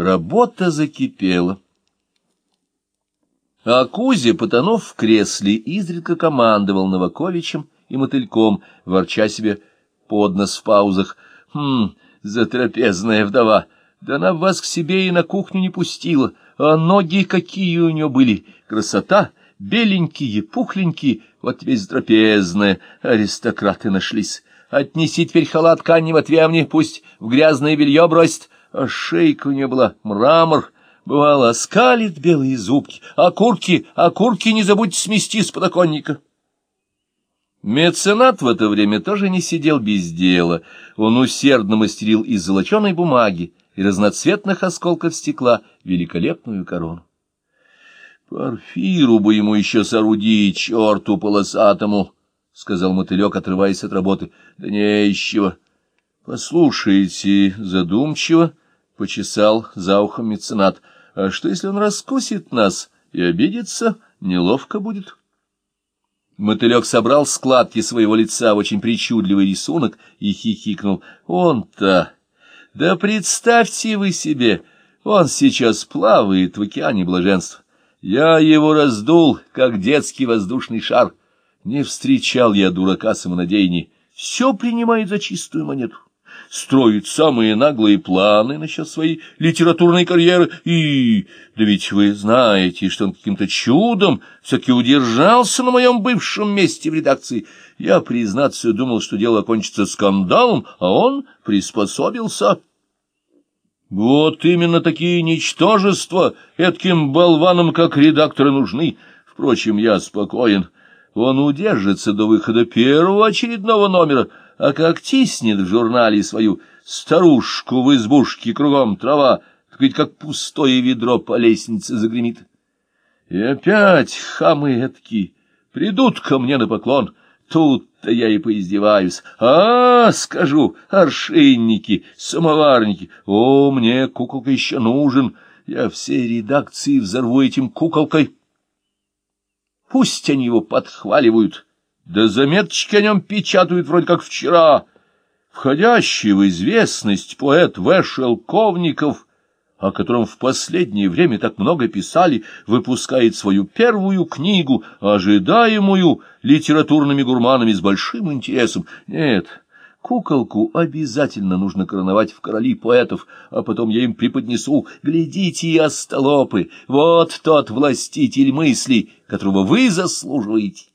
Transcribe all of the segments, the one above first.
Работа закипела. А Кузя, потонув в кресле, изредка командовал Новаковичем и мотыльком, ворча себе под нос в паузах. «Хм, затрапезная вдова, да она вас к себе и на кухню не пустила, а ноги какие у нее были, красота, беленькие, пухленькие, вот тебе затрапезная, аристократы нашлись. Отнеси теперь халат к Анне Матвеевне, пусть в грязное белье бросит, а шейка у нее была мрамор, бывало, скалит белые зубки, а курки, а курки не забудьте смести с подоконника». Меценат в это время тоже не сидел без дела. Он усердно мастерил из золоченой бумаги и разноцветных осколков стекла великолепную корону. Порфиру бы ему еще соорудить, черту полосатому, — сказал мотылек, отрываясь от работы. — Да нечего. — Послушайте, задумчиво, — почесал за ухом меценат. — А что, если он раскусит нас и обидится? Неловко будет. — Мотылек собрал складки своего лица в очень причудливый рисунок и хихикнул. Он-то... Да представьте вы себе, он сейчас плавает в океане блаженства. Я его раздул, как детский воздушный шар. Не встречал я дурака самонадеяний. Все принимает за чистую монету строит самые наглые планы насчет своей литературной карьеры, и... Да ведь вы знаете, что он каким-то чудом все-таки удержался на моем бывшем месте в редакции. Я, признаться, думал, что дело окончится скандалом, а он приспособился. Вот именно такие ничтожества этким болванам, как редакторы, нужны. Впрочем, я спокоен. Он удержится до выхода первого очередного номера, а как тиснет в журнале свою старушку в избушке кругом трава, так ведь как пустое ведро по лестнице загремит. И опять хамы этки придут ко мне на поклон, тут-то я и поиздеваюсь. А, скажу, аршинники, самоварники, о, мне куколка еще нужен, я все редакции взорву этим куколкой. Пусть они его подхваливают, — да заметочки о нем печатают вроде как вчера. Входящий в известность поэт В. Шелковников, о котором в последнее время так много писали, выпускает свою первую книгу, ожидаемую литературными гурманами с большим интересом. Нет, куколку обязательно нужно короновать в короли поэтов, а потом я им преподнесу. Глядите, остолопы, вот тот властитель мыслей, которого вы заслуживаете.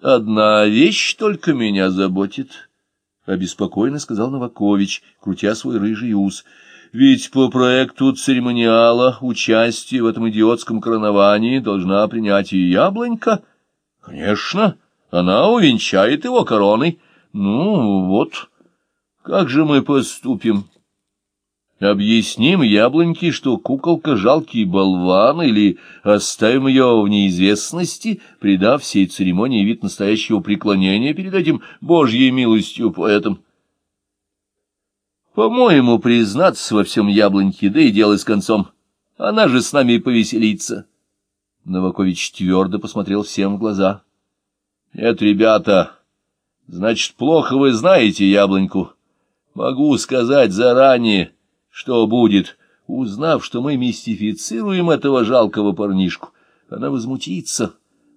Одна вещь только меня заботит, — обеспокоенно сказал Новакович, крутя свой рыжий ус. Ведь по проекту церемониала участие в этом идиотском короновании должна принять и яблонька. Конечно, она увенчает его короной. Ну, вот, как же мы поступим? Объясним яблоньке, что куколка — жалкий болван, или оставим ее в неизвестности, придав всей церемонии вид настоящего преклонения перед этим Божьей милостью поэтом. По-моему, признаться во всем яблоньке, да и дело с концом. Она же с нами и повеселится. Новакович твердо посмотрел всем в глаза. — Нет, ребята, значит, плохо вы знаете яблоньку. Могу сказать заранее — что будет, узнав, что мы мистифицируем этого жалкого парнишку? Она возмутится,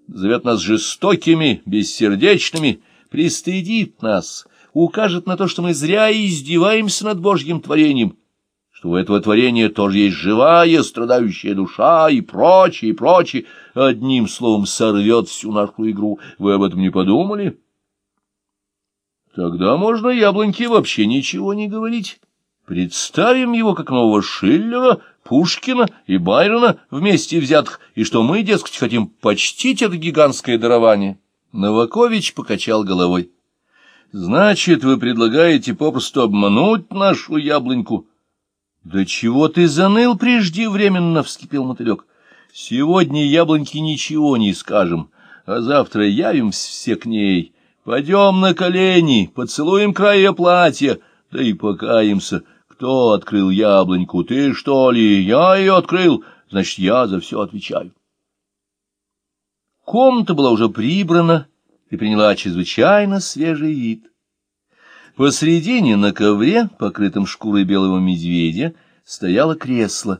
зовет нас жестокими, бессердечными, пристыдит нас, укажет на то, что мы зря издеваемся над Божьим творением, что у этого творения тоже есть живая, страдающая душа и прочее, и прочее. Одним словом, сорвет всю нашу игру. Вы об этом не подумали? Тогда можно яблоньке вообще ничего не говорить. Представим его как нового Шиллера, Пушкина и Байрона вместе взятых, и что мы, дескать, хотим почтить это гигантское дарование. Новакович покачал головой. — Значит, вы предлагаете попросту обмануть нашу яблоньку? — Да чего ты заныл преждевременно? — вскипел мотылек. — Сегодня яблоньке ничего не скажем, а завтра явимся все к ней. Пойдем на колени, поцелуем край ее платья, да и покаемся. Кто открыл яблоньку? Ты, что ли? Я ее открыл. Значит, я за все отвечаю. Комната была уже прибрана и приняла чрезвычайно свежий вид. Посредине на ковре, покрытом шкурой белого медведя, стояло кресло,